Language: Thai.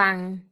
ฟัง